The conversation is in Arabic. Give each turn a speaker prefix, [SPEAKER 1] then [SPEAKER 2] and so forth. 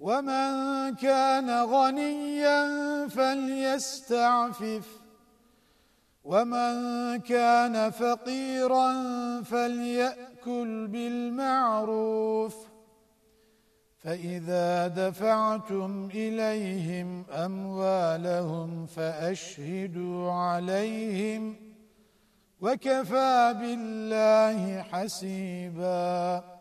[SPEAKER 1] ومن كان غنيا فليستعفف ومن كان فقيرا فليأكل بالمعروف. فإذا دفعتم إليهم أموالهم فأشهدوا عليهم وكفى بالله حسيباً.